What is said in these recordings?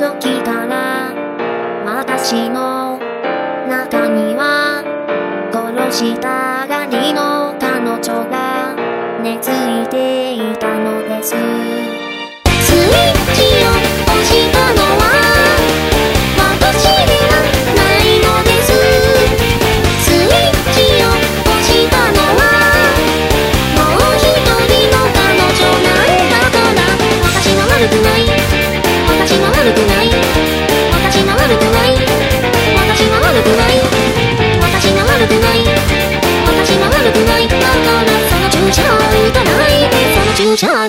時かたら私の中には殺したがりの彼女が根付いていたのです。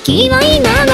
時は今